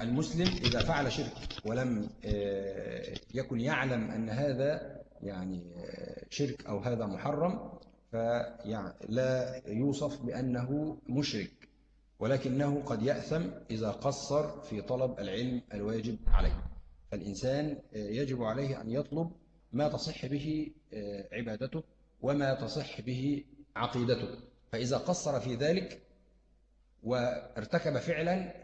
المسلم إذا فعل شرك ولم آه، يكن يعلم أن هذا يعني آه، شرك أو هذا محرم فلا يوصف بأنه مشرك ولكنه قد يأثم إذا قصر في طلب العلم الواجب عليه. فالإنسان يجب عليه أن يطلب ما تصح به عبادته وما تصح به عقيدته. فإذا قصر في ذلك وارتكب فعلا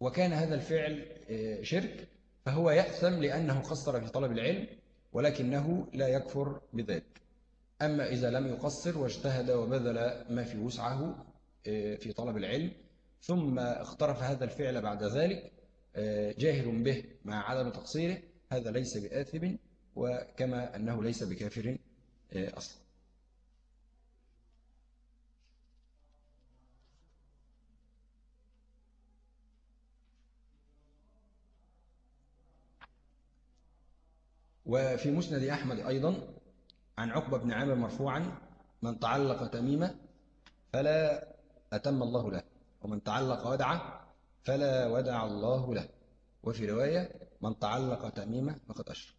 وكان هذا الفعل آه، شرك فهو يأثم لأنه قصر في طلب العلم ولكنه لا يكفر بذلك. أما إذا لم يقصر واجتهد وبذل ما في وسعه آه، في طلب العلم ثم اخترف هذا الفعل بعد ذلك آه، جاهل به مع عدم تقصيره هذا ليس بآثم وكما أنه ليس بكافر أصلا. وفي مسند أحمد أيضا عن عقبة بن عامر مرفوعا من تعلق تميمة فلا أتم الله له ومن تعلق ودعة فلا ودع الله له. وفي رواية من تعلق تميمة فقد أشرك.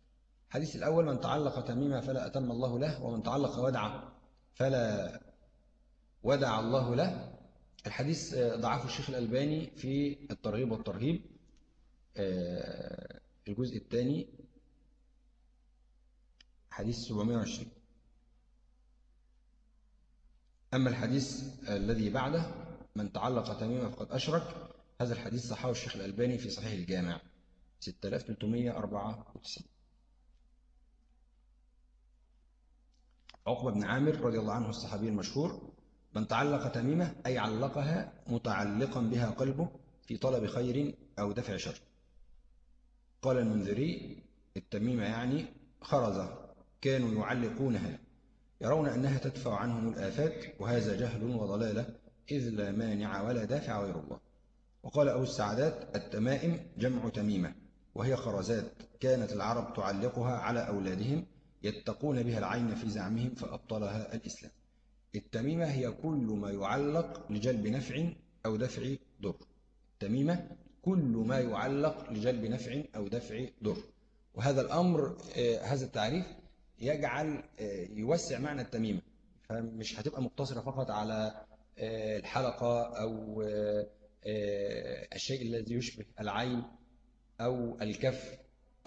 الحديث الأول من تعلق تميمة فلا أتم الله له ومن تعلق ودعة فلا ودع الله له. الحديث ضعفه الشيخ الألباني في الترغيب والترهيب آه، الجزء الثاني حديث 720 أما الحديث الذي بعده من تعلق تميما فقد أشرك هذا الحديث صححه الشيخ الألباني في صحيح الجامع 6394 عقبة بن عامر رضي الله عنه الصحابي المشهور من تعلق تميمة أي علقها متعلقا بها قلبه في طلب خير أو دفع شر. قال المنذري التميمة يعني خرزة كانوا يعلقونها يرون أنها تدفع عنهم الآفات وهذا جهل وضلالة إذ لا مانع ولا دافع غير الله. وقال أبو السعدات التمائم جمع تميمة وهي خرزات كانت العرب تعلقها على أولادهم يتقون بها العين في زعمهم فأبطلها الإسلام. التميمة هي كل ما يعلق لجلب نفع أو دفع ضر. التميمة كل ما يعلق لجلب نفع أو دفع ضر. وهذا الأمر آه، هذا التعريف يجعل آه، يوسع معنى التميمة. فمش هتبقى مقتصرة فقط على آه، الحلقة أو آه، الشيء الذي يشبه العين أو الكف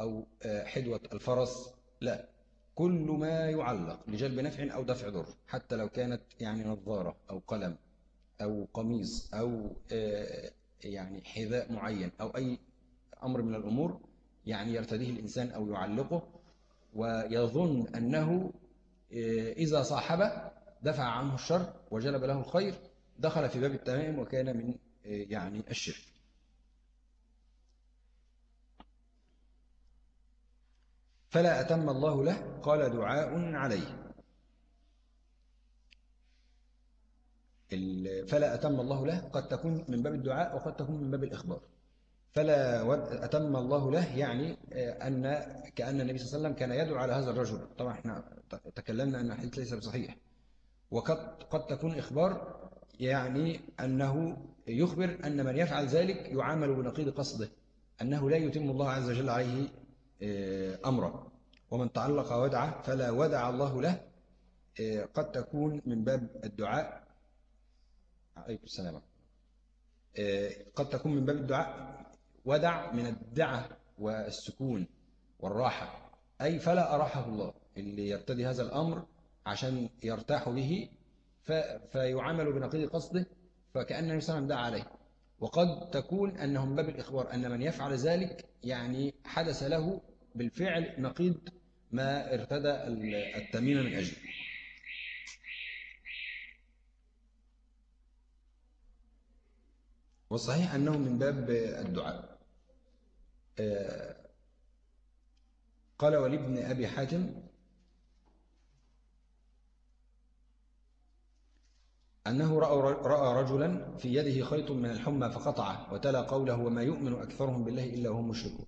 أو حدوة الفرس. لا كل ما يعلق لجلب نفع أو دفع ضر حتى لو كانت يعني نظارة أو قلم أو قميص أو يعني حذاء معين أو أي أمر من الأمور يعني يرتديه الإنسان أو يعلقه. ويظن أنه آه، إذا صاحب دفع عنه الشر وجلب له الخير دخل في باب التمام وكان من آه، يعني الشرك. فلا أتم الله له قال دعاء عليه. فلا أتم الله له قد تكون من باب الدعاء وقد تكون من باب الإخبار. فلا أتم الله له يعني آه، أن كأن النبي صلى الله عليه وسلم كان يدعو على هذا الرجل. طبعا إحنا تكلمنا أن الحديث ليس بصحيح. وقد قد تكون إخبار يعني أنه يخبر أن من يفعل ذلك يعامل بنقيض قصده أنه لا يتم الله عز وجل عليه آه، أمرا ومن تعلق ودعه فلا ودع الله له آه، قد تكون من باب الدعاء. عليكم السلام. قد تكون من باب الدعاء. ودع من الدعة والسكون والراحة. أي فلا أراحه الله اللي يرتدي هذا الأمر عشان يرتاح به فيعامل بنقيض قصده فكأن النبي صلى الله عليه وسلم دعا عليه. وقد تكون أنه من باب الإخبار أن من يفعل ذلك يعني حدث له بالفعل نقيض ما ارتدى التميم من أجله. والصحيح أنه من باب الدعاء. قال ولابن أبي حاتم أنه رأى, رأى رجلا في يده خيط من الحمى فقطعه وتلا قوله وما يؤمن أكثرهم بالله إلا وهم مشركون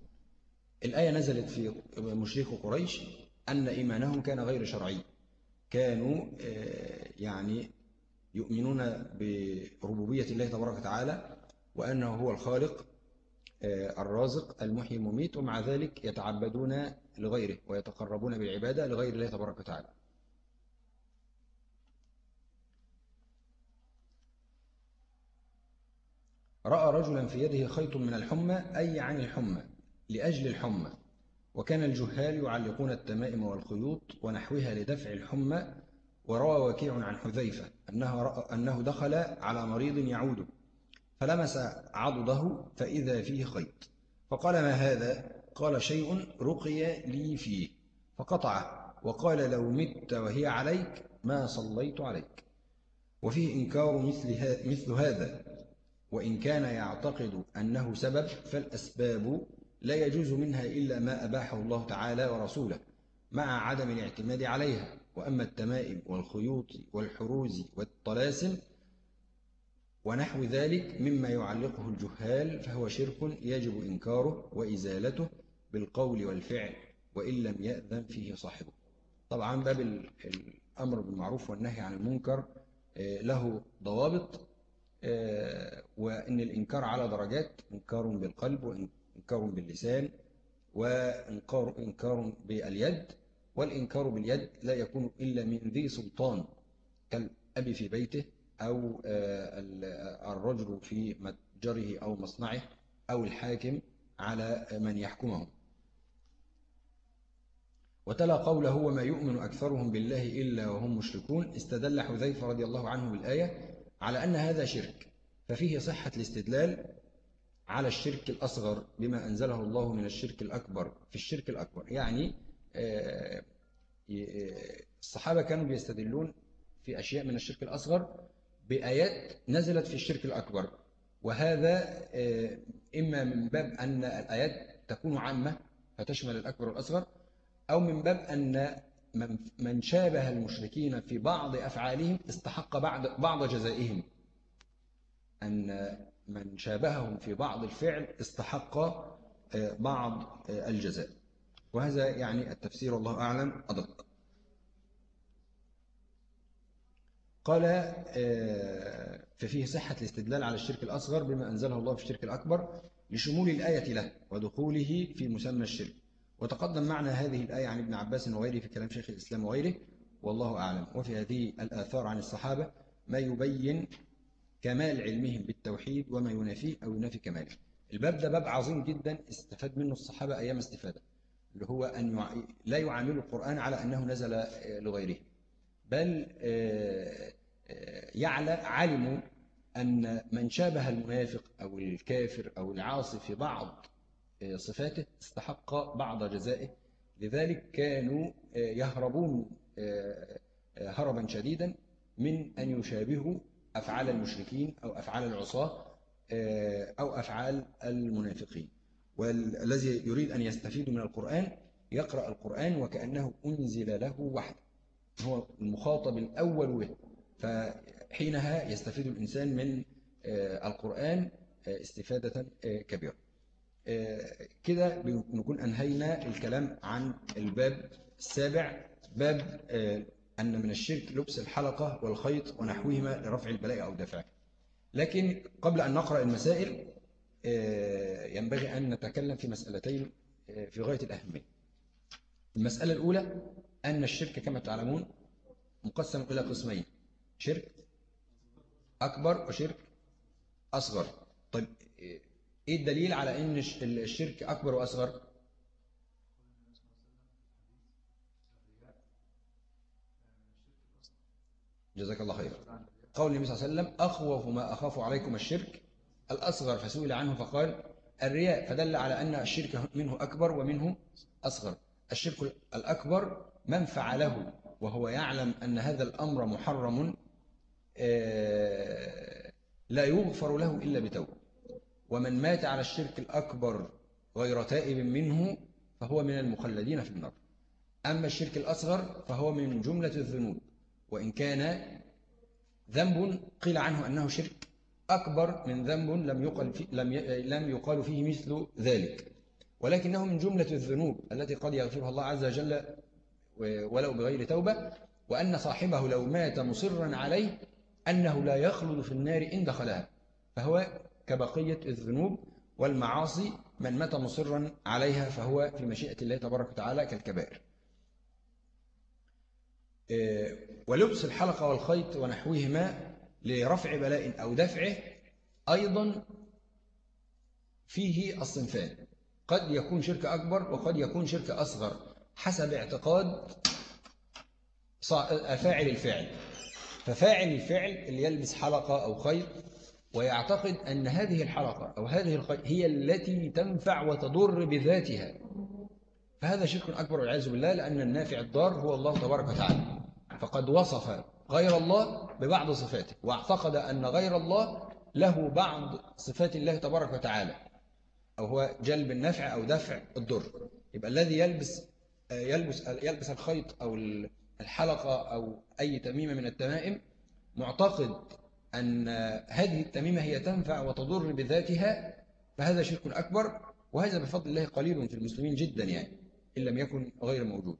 الآية نزلت في مشرك قريش أن إيمانهم كان غير شرعي. كانوا آه، يعني يؤمنون بربوبية الله تبارك وتعالى وأنه هو الخالق الرازق المحيي المميت ومع ذلك يتعبدون لغيره ويتقربون بالعبادة لغير الله تبارك وتعالى. رأى رجلا في يده خيط من الحمى أي عن الحمى لأجل الحمى وكان الجهال يعلقون التمائم والخيوط ونحوها لدفع الحمى وروى وكيع عن حذيفة أنه, أنه دخل على مريض يعود فلمس عضده فإذا فيه خيط. فقال ما هذا؟ قال شيء رقي لي فيه. فقطعه وقال لو مت وهي عليك ما صليت عليك. وفيه إنكار مثل, مثل هذا. وإن كان يعتقد أنه سبب فالأسباب لا يجوز منها إلا ما أباحه الله تعالى ورسوله مع عدم الاعتماد عليها. وأما التمائم والخيوط والحروز والطلاسم ونحو ذلك مما يعلقه الجهال فهو شرك يجب إنكاره وإزالته بالقول والفعل وإن لم يأذن فيه صاحبه. طبعا باب الأمر بالمعروف والنهي عن المنكر آه، له ضوابط آه، وإن الإنكار على درجات إنكار بالقلب وإنكار باللسان وإنكار إنكار باليد والإنكار باليد لا يكون إلا من ذي سلطان كالأب في بيته أو آه، الرجل في متجره أو مصنعه أو الحاكم على من يحكمهم وتلا قوله وما يؤمن أكثرهم بالله إلا وهم مشركون. استدل حذيفة رضي الله عنه بالآية على أن هذا شرك ففيه صحة الاستدلال على الشرك الأصغر بما أنزله الله من الشرك الأكبر في الشرك الأكبر. يعني آه، آه، الصحابة كانوا بيستدلون في أشياء من الشرك الأصغر بآيات نزلت في الشرك الأكبر. وهذا آه، إما من باب أن الآيات تكون عامة فتشمل الأكبر والأصغر أو من باب أن من شابه المشركين في بعض أفعالهم استحق بعض بعض جزائهم. أن من شابههم في بعض الفعل استحق آه، بعض آه، الجزاء. وهذا يعني التفسير الله أعلم أدق. قال آه، ففيه صحة الاستدلال على الشرك الأصغر بما أنزله الله في الشرك الأكبر لشمول الآية له ودخوله في مسمى الشرك. وتقدم معنى هذه الآية عن ابن عباس وغيره في كلام شيخ الإسلام وغيره والله أعلم. وفي هذه الآثار عن الصحابة ما يبين كمال علمهم بالتوحيد وما ينافيه أو ينافي كماله. الباب ده باب عظيم جدا استفاد منه الصحابة أيام استفادة اللي هو أن لا يعاملوا القرآن على أنه نزل آه، لغيره. بل آه، آه، يعلى علموا أن من شابه المنافق أو الكافر أو العاصي في بعض صفاته استحق بعض جزائه. لذلك كانوا يهربون هربا شديدا من أن يشابهوا أفعال المشركين أو أفعال العصاة آه، أو أفعال المنافقين. والذي يريد أن يستفيد من القرآن يقرأ القرآن وكأنه أنزل له وحده. هو المخاطب الأول به. فحينها يستفيد الإنسان من آه، القرآن آه، استفادة كبيرة. كده نكون أنهينا الكلام عن الباب السابع باب أن من الشرك لبس الحلقة والخيط ونحوهما لرفع البلاء أو دفعه لكن قبل أن نقرأ المسائل آه، ينبغي أن نتكلم في مسألتين آه، في غاية الأهمية. المسألة الأولى أن الشرك كما تعلمون مقسم إلى قسمين شرك أكبر وشرك أصغر. طيب إيه الدليل على أن الشرك أكبر وأصغر؟ جزاك الله خيرا قول النبي صلى الله عليه وسلم أخوف ما أخاف عليكم الشرك الأصغر فسئل عنه فقال الرياء. فدل على أن الشرك منه أكبر ومنه أصغر. الشرك الأكبر من فعله وهو يعلم أن هذا الأمر محرم آه، لا يغفر له إلا بتوبة. ومن مات على الشرك الأكبر غير تائب منه فهو من المخلدين في النار. أما الشرك الأصغر فهو من جملة الذنوب. وإن كان ذنب قيل عنه أنه شرك أكبر من ذنب لم يقل, في لم لم يقال فيه مثل ذلك. ولكنه من جملة الذنوب التي قد يغفرها الله عز وجل ولو بغير توبة وأن صاحبه لو مات مصرا عليه أنه لا يخلد في النار إن دخلها. فهو كبقية الذنوب والمعاصي من مات مصرا عليها فهو في مشيئة الله تبارك وتعالى كالكبائر. آه، ولبس الحلقة والخيط ونحوهما لرفع بلاء أو دفعه أيضا فيه الصنفان. قد يكون شرك أكبر وقد يكون شرك أصغر. حسب اعتقاد فاعل الفعل. ففاعل الفعل اللي يلبس حلقة أو خيط ويعتقد أن هذه الحلقة أو هذه الخيط هي التي تنفع وتضر بذاتها. فهذا شرك أكبر والعياذ بالله لأن النافع الضار هو الله تبارك وتعالى. فقد وصف غير الله ببعض صفاته واعتقد أن غير الله له بعض صفات الله تبارك وتعالى. أو هو جلب النفع أو دفع الضر. يبقى الذي يلبس يلبس يلبس الخيط أو الحلقة أو أي تميمة من التمائم معتقد أن هذه التميمة هي تنفع وتضر بذاتها فهذا شرك أكبر وهذا بفضل الله قليل في المسلمين جدا يعني إن لم يكن غير موجود.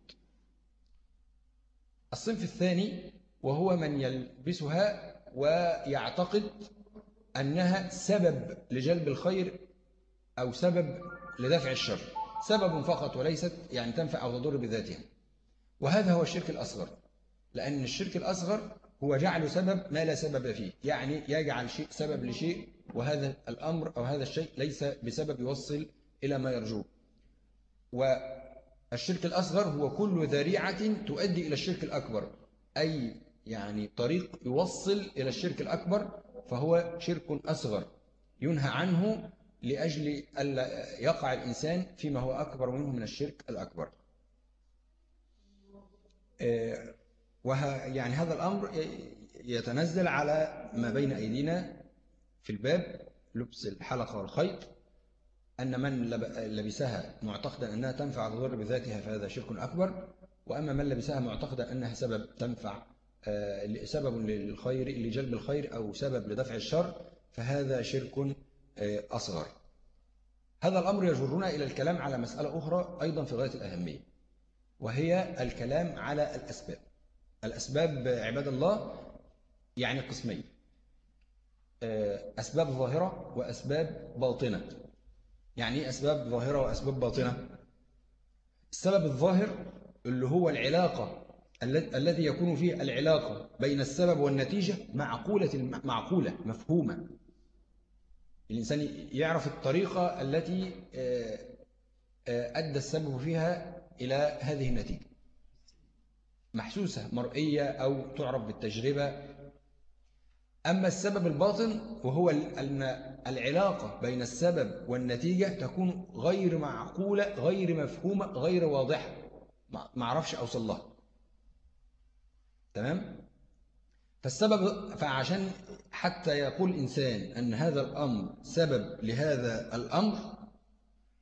الصنف الثاني وهو من يلبسها ويعتقد أنها سبب لجلب الخير أو سبب لدفع الشر. سبب فقط وليست يعني تنفع أو تضر بذاتها. وهذا هو الشرك الأصغر لأن الشرك الأصغر هو جعل سبب ما لا سبب فيه يعني يجعل شيء سبب لشيء وهذا الأمر أو هذا الشيء ليس بسبب يوصل إلى ما يرجوه والشرك الأصغر هو كل ذريعة تؤدي إلى الشرك الأكبر أي يعني طريق يوصل إلى الشرك الأكبر فهو شرك أصغر ينهى عنه لأجل ألا يقع الإنسان فيما هو أكبر منه من الشرك الأكبر. آه، وه يعني هذا الأمر يتنزل على ما بين أيدينا في الباب لبس الحلقة والخيط أن من لبسها معتقدا أنها تنفع تضر بذاتها فهذا شرك أكبر وأما من لبسها معتقدا أنها سبب تنفع آه، سبب للخير لجلب الخير أو سبب لدفع الشر فهذا شرك أصغر. هذا الأمر يجرنا إلى الكلام على مسألة أخرى أيضا في غاية الأهمية وهي الكلام على الأسباب. الأسباب عباد الله يعني قسمين آه، أسباب ظاهرة وأسباب باطنة. يعني إيه أسباب ظاهرة وأسباب باطنة؟ السبب الظاهر اللي هو العلاقة الذي يكون فيه العلاقة بين السبب والنتيجة معقولة معقولة مفهومة. الإنسان يعرف الطريقة التي آه، آه، أدى السبب فيها إلى هذه النتيجة. محسوسة مرئية أو تعرف بالتجربة. أما السبب الباطن وهو أن العلاقة بين السبب والنتيجة تكون غير معقولة غير مفهومة غير واضحة. ما أعرفش أوصل لها. تمام؟ فالسبب فعشان حتى يقول إنسان أن هذا الأمر سبب لهذا الأمر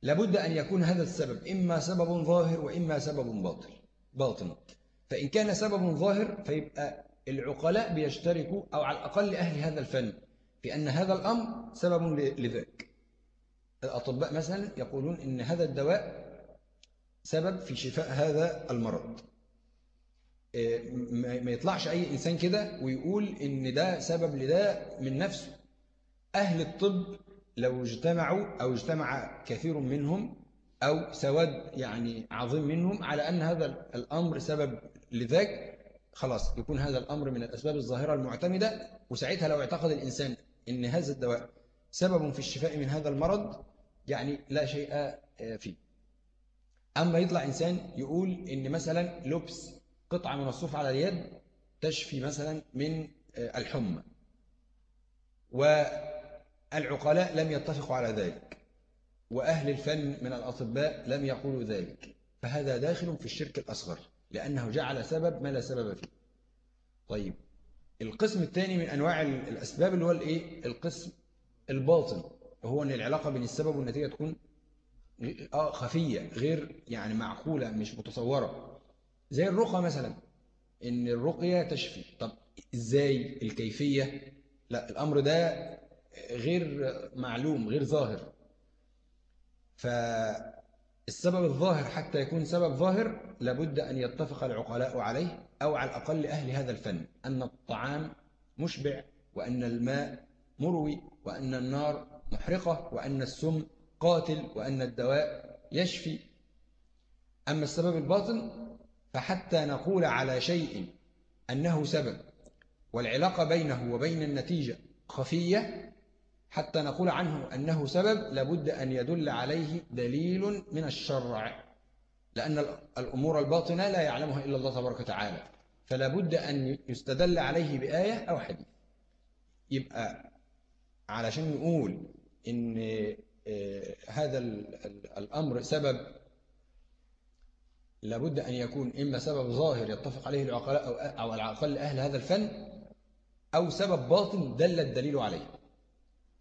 لابد أن يكون هذا السبب إما سبب ظاهر وإما سبب باطل باطن. فإن كان سبب ظاهر فيبقى العقلاء بيشتركوا أو على الأقل أهل هذا الفن في أن هذا الأمر سبب لذاك الأطباء مثلا يقولون إن هذا الدواء سبب في شفاء هذا المرض. ما يطلعش أي إنسان كده ويقول إن ده سبب لده من نفسه. أهل الطب لو اجتمعوا أو اجتمع كثير منهم أو سواد يعني عظيم منهم على أن هذا الأمر سبب لذاك خلاص يكون هذا الأمر من الأسباب الظاهرة المعتمدة وساعتها لو اعتقد الإنسان أن هذا الدواء سبب في الشفاء من هذا المرض يعني لا شيء فيه. أما يطلع إنسان يقول إن مثلا لبس قطعة من الصوف على اليد تشفي مثلا من آه، الحمى. والعقلاء لم يتفقوا على ذلك. وأهل الفن من الأطباء لم يقولوا ذلك. فهذا داخل في الشرك الأصغر لأنه جعل سبب ما لا سبب فيه. طيب القسم الثاني من أنواع الأسباب اللي هو الإيه؟ القسم الباطن. وهو أن العلاقة بين السبب والنتيجة تكون آه خفية غير يعني معقولة مش متصورة. زي الرقى مثلا إن الرقية تشفي. طب إزاي؟ الكيفية؟ لا الأمر ده غير معلوم غير ظاهر. فالسبب الظاهر حتى يكون سبب ظاهر لابد أن يتفق العقلاء عليه أو على الأقل أهل هذا الفن أن الطعام مشبع وأن الماء مروي وأن النار محرقة وأن السم قاتل وأن الدواء يشفي. أما السبب الباطن فحتى نقول على شيء أنه سبب والعلاقة بينه وبين النتيجة خفية حتى نقول عنه أنه سبب لابد أن يدل عليه دليل من الشرع لأن الأمور الباطنة لا يعلمها إلا الله تبارك وتعالى. فلا بد أن يستدل عليه بآية أو حديث. يبقى علشان نقول إن آه، هذا الأمر سبب لابد أن يكون إما سبب ظاهر يتفق عليه العقلاء أو على الأقل أهل هذا الفن أو سبب باطن دل الدليل عليه.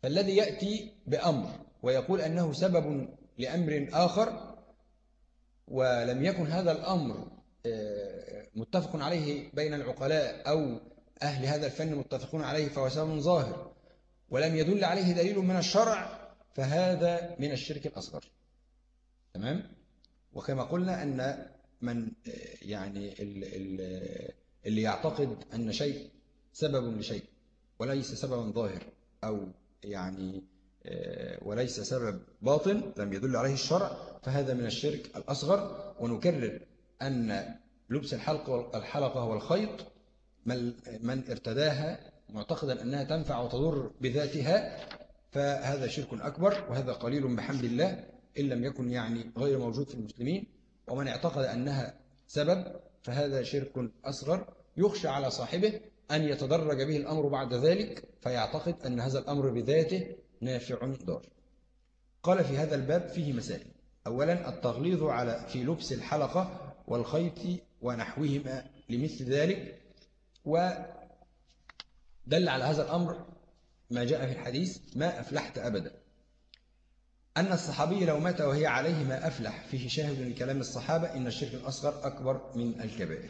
فالذي يأتي بأمر ويقول أنه سبب لأمر آخر ولم يكن هذا الأمر آه، متفق عليه بين العقلاء أو أهل هذا الفن متفقون عليه فهو سبب ظاهر ولم يدل عليه دليل من الشرع فهذا من الشرك الأصغر. تمام؟ وكما قلنا أن من يعني اللي يعتقد أن شيء سبب لشيء وليس سببا ظاهر أو يعني وليس سبب باطن لم يدل عليه الشرع فهذا من الشرك الأصغر. ونكرر أن لبس الحلق الحلقة والخيط من ارتداها معتقدا أنها تنفع وتضر بذاتها فهذا شرك أكبر وهذا قليل بحمد الله. إن لم يكن يعني غير موجود في المسلمين ومن اعتقد أنها سبب فهذا شرك أصغر يخشى على صاحبه أن يتدرج به الأمر بعد ذلك فيعتقد أن هذا الأمر بذاته نافع ضار قال في هذا الباب فيه مسائل. أولا التغليظ على في لبس الحلقة والخيط ونحوهما لمثل ذلك ودل على هذا الأمر ما جاء في الحديث ما أفلحت أبدا. أن الصحابي لو مات وهي عليه ما أفلح فيه شاهد لكلام الصحابة إن الشرك الأصغر أكبر من الكبائر.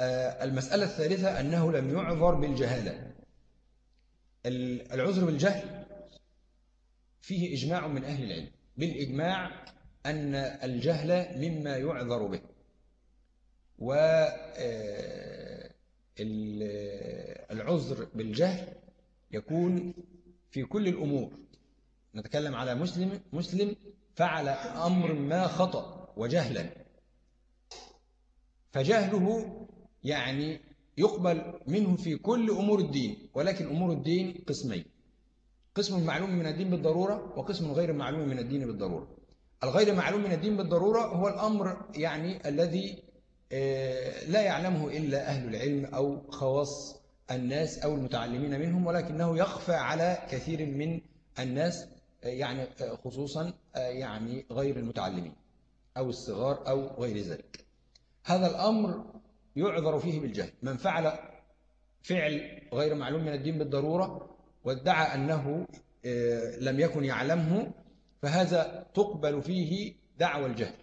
آه، المسألة الثالثة أنه لم يعذر بالجهالة. العذر بالجهل فيه إجماع من أهل العلم. بالإجماع أن الجهل مما يعذر به. والعذر آه، بالجهل يكون في كل الأمور. نتكلم على مسلم مسلم فعل أمر ما خطأ وجهلا فجهله يعني يقبل منه في كل أمور الدين ولكن أمور الدين قسمين. قسم معلوم من الدين بالضرورة وقسم غير معلوم من الدين بالضرورة. الغير معلوم من الدين بالضرورة هو الأمر يعني الذي آه، لا يعلمه إلا أهل العلم أو خواص الناس أو المتعلمين منهم ولكنه يخفى على كثير من الناس يعني آه، خصوصا يعني غير المتعلمين أو الصغار أو غير ذلك. هذا الأمر يعذر فيه بالجهل. من فعل فعل غير معلوم من الدين بالضرورة وادعى أنه آه، لم يكن يعلمه فهذا تقبل فيه دعوى الجهل.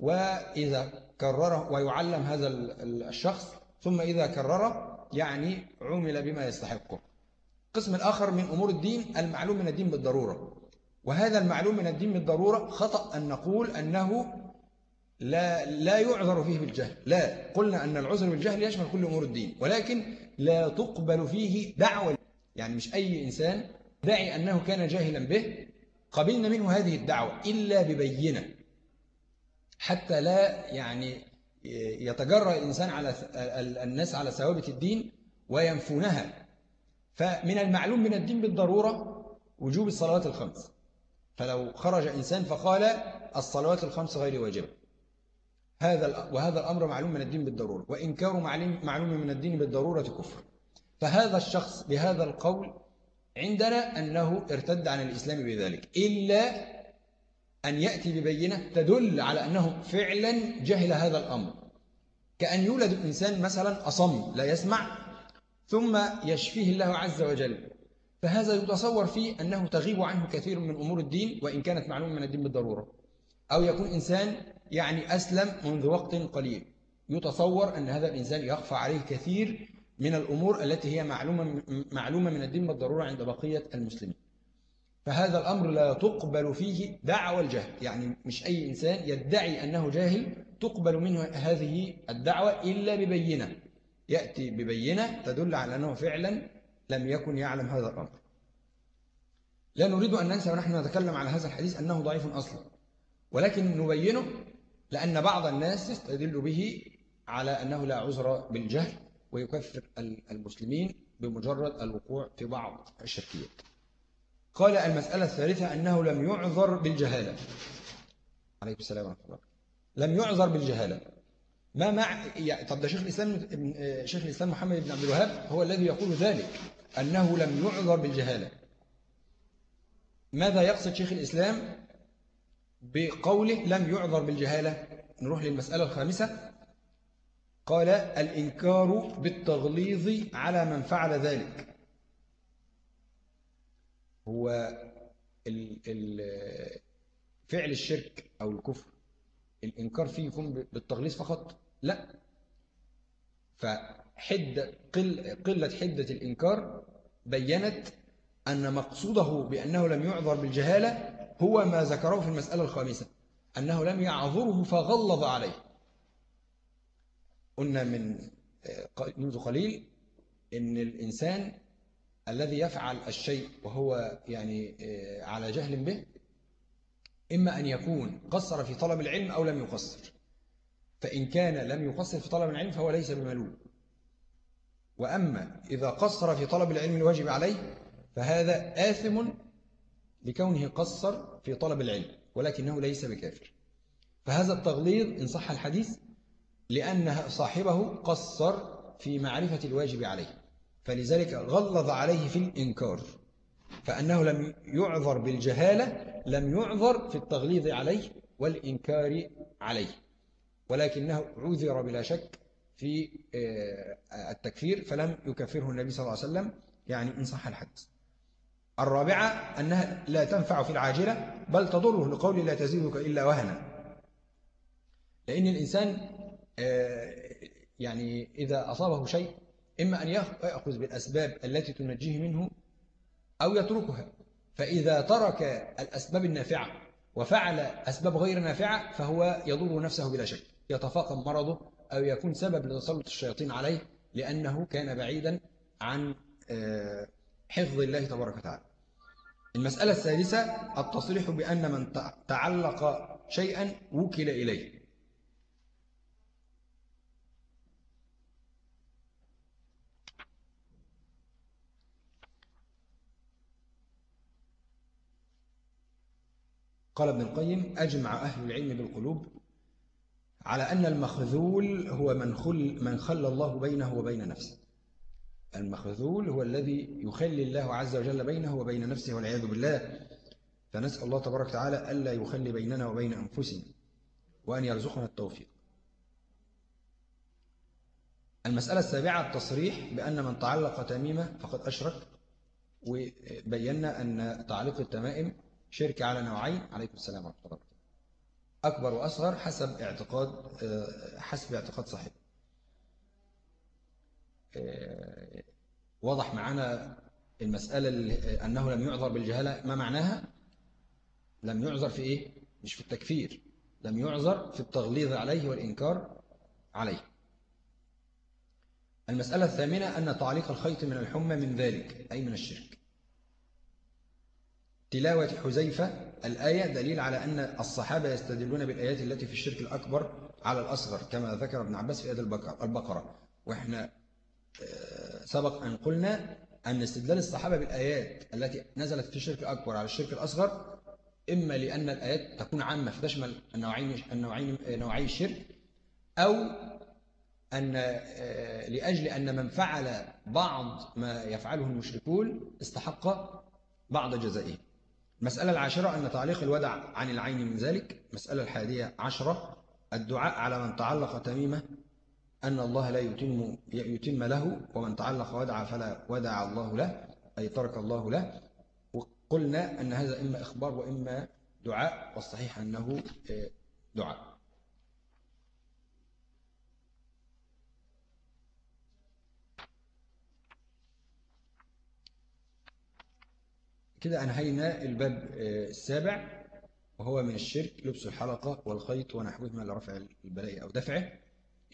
وإذا كرره ويعلم هذا الشخص ثم إذا كرره يعني عمل بما يستحقه. قسم الآخر من أمور الدين المعلوم من الدين بالضرورة. وهذا المعلوم من الدين بالضرورة خطأ أن نقول أنه لا لا يعذر فيه بالجهل. لا قلنا أن العذر بالجهل يشمل كل أمور الدين ولكن لا تقبل فيه دعوة يعني مش أي إنسان دعي أنه كان جاهلا به قبلنا منه هذه الدعوة إلا ببينة. حتى لا يعني يتجرأ الإنسان على الناس على ثوابت الدين وينفونها. فمن المعلوم من الدين بالضرورة وجوب الصلوات الخمس. فلو خرج إنسان فقال الصلوات الخمس غير واجبة. هذا وهذا الأمر معلوم من الدين بالضرورة وإنكار معلوم من الدين بالضرورة كفر. فهذا الشخص بهذا القول عندنا أنه ارتد عن الإسلام بذلك إلا أن يأتي ببينة تدل على أنه فعلا جهل هذا الأمر. كأن يولد إنسان مثلا أصم لا يسمع ثم يشفيه الله عز وجل. فهذا يتصور فيه أنه تغيب عنه كثير من أمور الدين وإن كانت معلومة من الدين بالضرورة. أو يكون إنسان يعني أسلم منذ وقت قليل. يتصور أن هذا الإنسان يخفى عليه كثير من الأمور التي هي معلومة, معلومة من الدين بالضرورة عند بقية المسلمين. فهذا الأمر لا تقبل فيه دعوى الجهل. يعني مش أي إنسان يدعي أنه جاهل تقبل منه هذه الدعوة إلا ببينة. يأتي ببينة تدل على أنه فعلا لم يكن يعلم هذا الأمر. لا نريد أن ننسى ونحن نتكلم على هذا الحديث أنه ضعيف أصلا. ولكن نبينه لأن بعض الناس يستدل به على أنه لا عذر بالجهل ويكفر المسلمين بمجرد الوقوع في بعض الشركيات. قال المسألة الثالثة أنه لم يعذر بالجهالة. عليكم السلام ورحمة الله. لم يعذر بالجهالة. ما مع طب ده شيخ الإسلام شيخ الإسلام محمد بن عبد الوهاب هو الذي يقول ذلك. أنه لم يعذر بالجهالة. ماذا يقصد شيخ الإسلام بقوله لم يعذر بالجهالة؟ نروح للمسألة الخامسة. قال الإنكار بالتغليظ على من فعل ذلك. هو فعل الشرك أو الكفر الإنكار فيه يكون بالتغليظ فقط؟ لا. فحدة قل قلة حدة الإنكار بينت أن مقصوده بأنه لم يعذر بالجهالة هو ما ذكره في المسألة الخامسة أنه لم يعذره فغلظ عليه. قلنا من منذ قليل إن الإنسان الذي يفعل الشيء وهو يعني على جهل به إما أن يكون قصر في طلب العلم أو لم يقصر. فإن كان لم يقصر في طلب العلم فهو ليس بملوم وأما إذا قصر في طلب العلم الواجب عليه فهذا آثم لكونه قصر في طلب العلم ولكنه ليس بكافر. فهذا التغليظ إن صح الحديث لأن صاحبه قصر في معرفة الواجب عليه فلذلك غلظ عليه في الإنكار فأنه لم يعذر بالجهالة لم يعذر في التغليظ عليه والإنكار عليه ولكنه عذر بلا شك في آه، التكفير فلم يكفره النبي صلى الله عليه وسلم يعني إن صح الحديث الرابعة أنها لا تنفع في العاجلة بل تضره لقول لا تزيدك إلا وهنا. لأن الإنسان آه، يعني إذا أصابه شيء إما أن يأخذ بالأسباب التي تنجيه منه أو يتركها. فإذا ترك الأسباب النافعة وفعل أسباب غير نافعة فهو يضر نفسه بلا شك. يتفاقم مرضه أو يكون سبب لتسلط الشياطين عليه لأنه كان بعيدا عن آه، حفظ الله تبارك وتعالى. المسألة السادسة التصريح بأن من تعلق شيئا وكل إليه. قال ابن القيم أجمع أهل العلم بالقلوب على أن المخذول هو من, خل من خلى الله بينه وبين نفسه. المخذول هو الذي يخلي الله عز وجل بينه وبين نفسه والعياذ بالله. فنسأل الله تبارك وتعالى ألا يخلي بيننا وبين أنفسنا وأن يرزقنا التوفيق. المسألة السابعة التصريح بأن من تعلق تميمة فقد أشرك وبينا أن تعليق التمائم شرك على نوعين عليكم السلام ورحمة الله. أكبر وأصغر حسب اعتقاد حسب اعتقاد صاحب واضح معنا المسألة أنه لم يعذر بالجهالة. ما معناها؟ لم يعذر في إيه؟ مش في التكفير لم يعذر في التغليظ عليه والإنكار عليه. المسألة الثامنة أن تعليق الخيط من الحمى من ذلك أي من الشرك. تلاوة حزيفة الآية دليل على أن الصحابة يستدلون بالآيات التي في الشرك الأكبر على الأصغر كما ذكر ابن عباس في آية البقرة وإحنا آه، سبق أن قلنا أن استدلال الصحابة بالآيات التي نزلت في الشرك الأكبر على الشرك الأصغر إما لأن الآيات تكون عامة فتشمل النوعين النوعين نوعي الشرك أو أن آه، لأجل أن من فعل بعض ما يفعله المشركون استحق بعض جزائه. المسألة العاشرة أن تعليق الودع عن العين من ذلك. مسألة الحادية عشرة الدعاء على من تعلق تميمة أن الله لا يتم, يتم له ومن تعلق ودع فلا ودع الله له أي ترك الله له. وقلنا أن هذا إما إخبار وإما دعاء والصحيح أنه آه، دعاء. كده أنهينا الباب آه، السابع وهو من الشرك لبس الحلقة والخيط ونحوهما لرفع البلاء أو دفعه.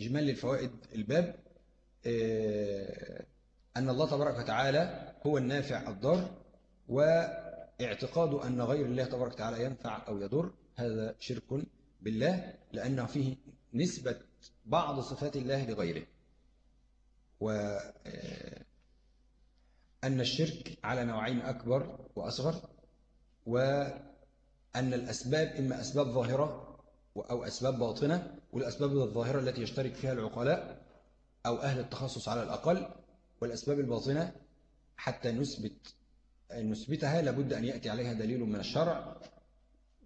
إجمال للفوائد الباب آه، أن الله تبارك وتعالى هو النافع الضار واعتقاد أن غير الله تبارك وتعالى ينفع أو يضر. هذا شرك بالله لأنه فيه نسبة بعض صفات الله لغيره. وأن الشرك على نوعين أكبر وأصغر وأن الأسباب إما أسباب ظاهرة أو أسباب باطنة والأسباب الظاهرة التي يشترك فيها العقلاء أو أهل التخصص على الأقل والأسباب الباطنة حتى نثبت نثبتها لابد أن يأتي عليها دليل من الشرع.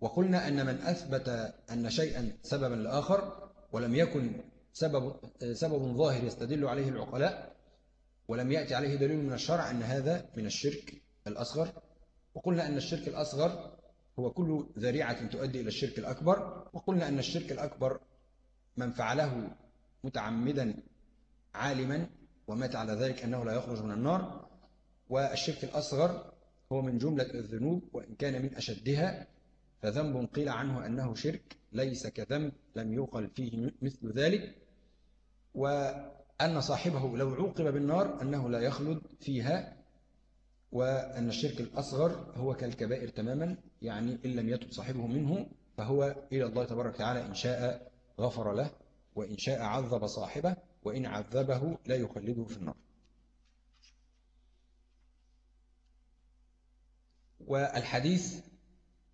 وقلنا أن من أثبت أن شيئا سببا لآخر ولم يكن سبب, سبب ظاهر يستدل عليه العقلاء ولم يأتي عليه دليل من الشرع أن هذا من الشرك الأصغر. وقلنا أن الشرك الأصغر هو كل ذريعة تؤدي إلى الشرك الأكبر وقلنا أن الشرك الأكبر من فعله متعمدا عالما ومات على ذلك أنه لا يخرج من النار. والشرك الأصغر هو من جملة الذنوب وإن كان من أشدها فذنب قيل عنه أنه شرك ليس كذنب لم يوقل فيه مثل ذلك. وأن صاحبه لو عوقب بالنار أنه لا يخلد فيها وأن الشرك الأصغر هو كالكبائر تماما يعني إن لم يتب صاحبه منه فهو إلى الله تبارك وتعالى إن شاء غفر له وإن شاء عذب صاحبه وإن عذبه لا يخلده في النار. والحديث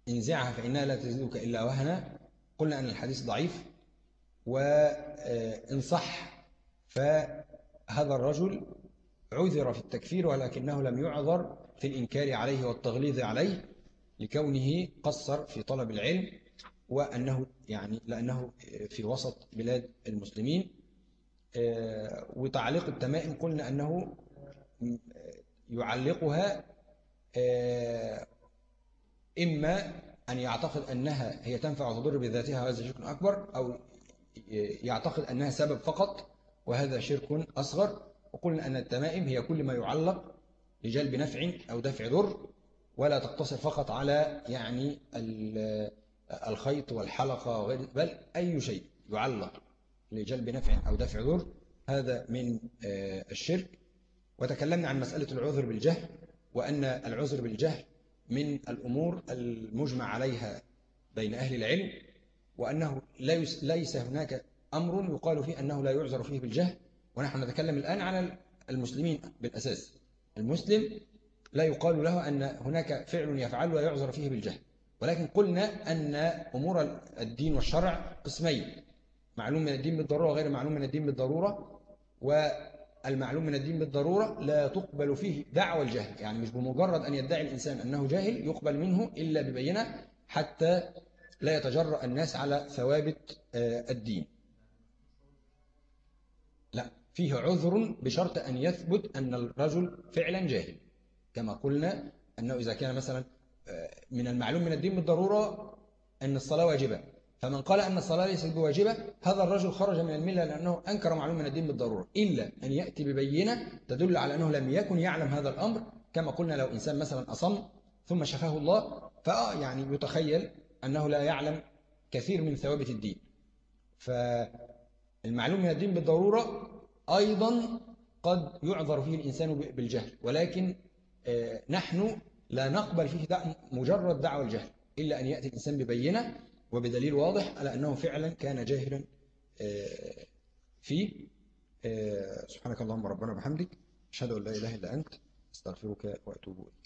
انزعها فإنها لا تزيدك إلا وهنا قلنا أن الحديث ضعيف وإن صح فهذا الرجل عذر في التكفير ولكنه لم يعذر في الإنكار عليه والتغليظ عليه لكونه قصر في طلب العلم وأنه يعني لأنه في وسط بلاد المسلمين. وتعليق التمائم قلنا أنه يعلقها إما أن يعتقد أنها هي تنفع وتضر بذاتها وهذا شرك أكبر أو يعتقد أنها سبب فقط وهذا شرك أصغر. وقلنا أن التمائم هي كل ما يعلق لجلب نفع أو دفع ضر ولا تقتصر فقط على يعني الخيط والحلقة بل أي شيء يعلق لجلب نفع أو دفع ضر. هذا من الشرك. وتكلمنا عن مسألة العذر بالجهل وأن العذر بالجهل من الأمور المجمع عليها بين أهل العلم وأنه ليس هناك أمر يقال فيه أنه لا يعذر فيه بالجهل ونحن نتكلم الآن عن المسلمين بالأساس. المسلم لا يقال له أن هناك فعل يفعل ويعذر فيه بالجهل ولكن قلنا أن أمور الدين والشرع قسمين معلوم من الدين بالضرورة وغير معلوم من الدين بالضرورة والمعلوم من الدين بالضرورة لا تقبل فيه دعوى الجهل يعني مش بمجرد أن يدعي الإنسان أنه جاهل يقبل منه إلا ببينة حتى لا يتجرأ الناس على ثوابت الدين. لا فيه عذر بشرط أن يثبت أن الرجل فعلا جاهل. كما قلنا أنه إذا كان مثلا من المعلوم من الدين بالضرورة أن الصلاة واجبة. فمن قال أن الصلاة ليست بواجبة هذا الرجل خرج من الملة لأنه أنكر معلوم من الدين بالضرورة. إلا أن يأتي ببينة تدل على أنه لم يكن يعلم هذا الأمر كما قلنا لو إنسان مثلا أصم ثم شفاه الله فآه يعني يتخيل أنه لا يعلم كثير من ثوابت الدين. فالمعلوم من الدين بالضرورة أيضا قد يعذر فيه الإنسان بالجهل ولكن نحن لا نقبل فيه مجرد دعوة الجهل إلا أن يأتي الإنسان ببينة وبدليل واضح على أنه فعلا كان جاهلا فيه. سبحانك اللهم ربنا وبحمدك أشهد أن لا إله إلا أنت أستغفرك وأتوب إليك.